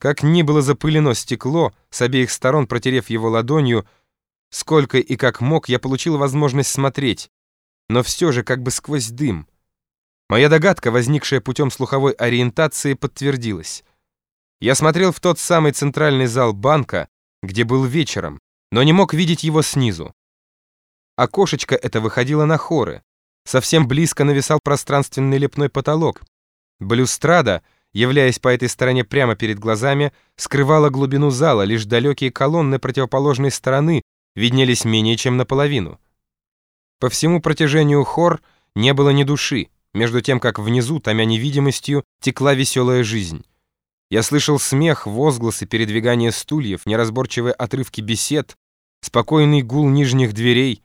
Как ни было запылено стекло, с обеих сторон протерев его ладонью, сколько и как мог, я получил возможность смотреть, но все же как бы сквозь дым. Моя догадка, возникшая путем слуховой ориентации, подтвердилась. Я смотрел в тот самый центральный зал банка, где был вечером, но не мог видеть его снизу. Окошечко это выходило на хоры. Совсем близко нависал пространственный лепной потолок. Балюстрада — являясь по этой стороне прямо перед глазами, скрывала глубину зала, лишь далекие колонны противоположной стороны виднелись менее чем наполовину. По всему протяжению хор не было ни души, между тем, как внизу, томя невидимостью, текла веселая жизнь. Я слышал смех, возгласы, передвигание стульев, неразборчивые отрывки бесед, спокойный гул нижних дверей.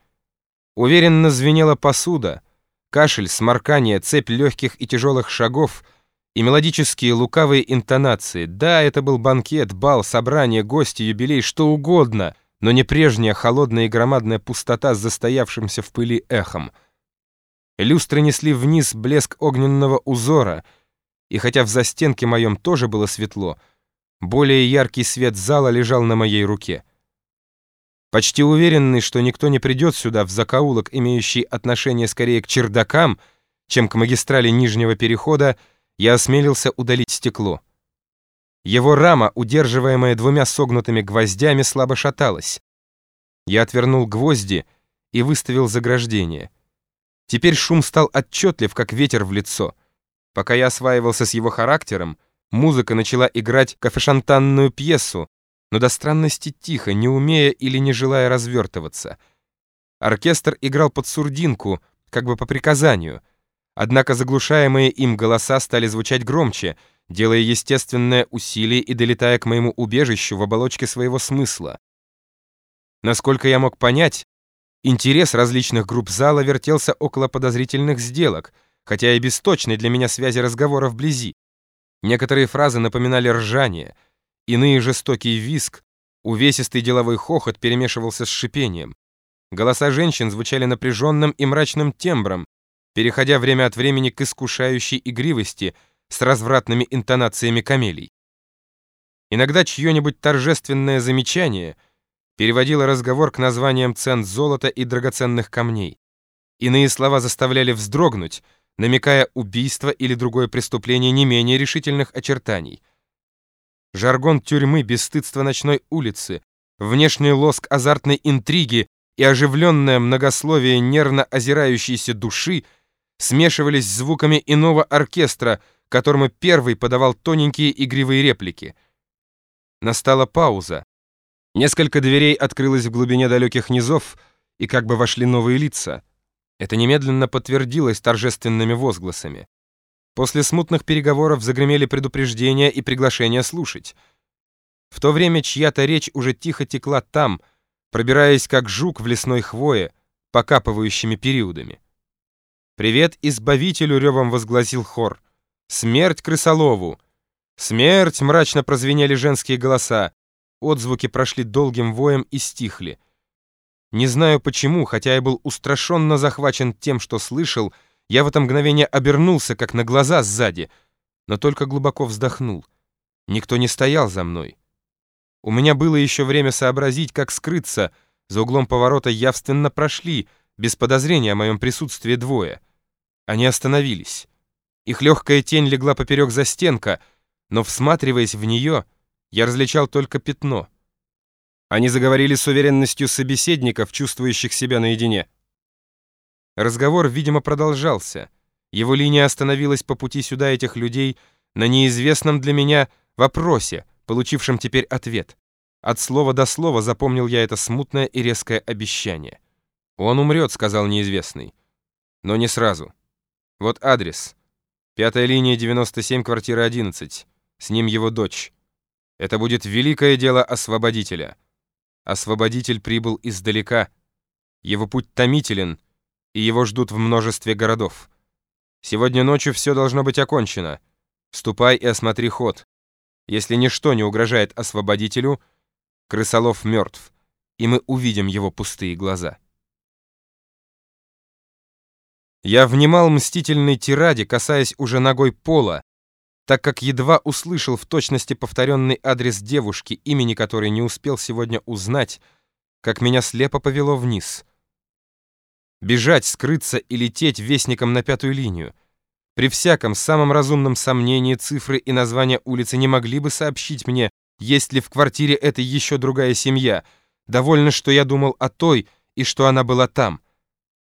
Уверенно звенела посуда, кашель, сморкание, цепь легких и тяжелых шагов — и мелодические лукавые интонации. Да, это был банкет, бал, собрание, гости, юбилей, что угодно, но не прежняя холодная и громадная пустота с застоявшимся в пыли эхом. Люстры несли вниз блеск огненного узора, и хотя в застенке моем тоже было светло, более яркий свет зала лежал на моей руке. Почти уверенный, что никто не придет сюда в закоулок, имеющий отношение скорее к чердакам, чем к магистрали Нижнего Перехода, я осмелился удалить стекло. Его рама, удерживаемая двумя согнутыми гвоздями, слабо шаталась. Я отвернул гвозди и выставил заграждение. Теперь шум стал отчетлив, как ветер в лицо. Пока я осваивался с его характером, музыка начала играть кафешантанную пьесу, но до странности тихо, не умея или не желая развертываться. Оркестр играл под сурдинку, как бы по приказанию — Однако заглушаемые им голоса стали звучать громче, делая естественное усилие и долетая к моему убежищу в оболочке своего смысла. Насколько я мог понять, интерес различных групп зала вертелся около подозрительных сделок, хотя и без точной для меня связи разговора вблизи. Некоторые фразы напоминали ржание, иные жестокий виск, увесистый деловой хохот перемешивался с шипением. Голоса женщин звучали напряженным и мрачным тембром, переходя время от времени к искушающей игривости с развратными интонациями камелий. Иногда чье-нибудь торжественное замечание переводило разговор к названиям цен золота и драгоценных камней. Иные слова заставляли вздрогнуть, намекая убийство или другое преступление не менее решительных очертаний. Жаргон тюрьмы, бесстыдство ночной улицы, внешний лоск азартной интриги и оживленное многословие нервно озирающейся души — смешивались с звуками иного оркестра, которому первый подавал тоненькие игривые реплики. Настала пауза. Несколько дверей открылось в глубине далеких низов, и как бы вошли новые лица. Это немедленно подтвердилось торжественными возгласами. После смутных переговоров загремели предупреждения и приглашения слушать. В то время чья-то речь уже тихо текла там, пробираясь как жук в лесной хвое, покапывающими периодами. «Привет избавителю!» — ревом возгласил хор. «Смерть крысолову!» «Смерть!» — мрачно прозвенели женские голоса. Отзвуки прошли долгим воем и стихли. Не знаю почему, хотя я был устрашенно захвачен тем, что слышал, я в это мгновение обернулся, как на глаза сзади, но только глубоко вздохнул. Никто не стоял за мной. У меня было еще время сообразить, как скрыться. За углом поворота явственно прошли, без подозрения о моем присутствии двое. Они остановились. Их легкая тень легла поперек застенка, но, всматриваясь в нее, я различал только пятно. Они заговорили с уверенностью собеседников, чувствующих себя наедине. Разговор, видимо, продолжался. Его линия остановилась по пути сюда этих людей на неизвестном для меня вопросе, получившем теперь ответ. От слова до слова запомнил я это смутное и резкое обещание. «Он умрет», — сказал неизвестный. «Но не сразу». Вот адрес. Пятая линия 97, квартира 11. С ним его дочь. Это будет великое дело освободителя. Освободитель прибыл издалека. Его путь томителен, и его ждут в множестве городов. Сегодня ночью все должно быть окончено. Ступай и осмотри ход. Если ничто не угрожает освободителю, крысолов мертв, и мы увидим его пустые глаза. Я внимал мстительной тираде, касаясь уже ногой пола, так как едва услышал в точности повторенный адрес девушки, имени которой не успел сегодня узнать, как меня слепо повело вниз. Бежать, скрыться и лететь вестником на пятую линию. При всяком самом разумном сомнении цифры и названия улицы не могли бы сообщить мне, есть ли в квартире этой еще другая семья. Довольно, что я думал о той и что она была там.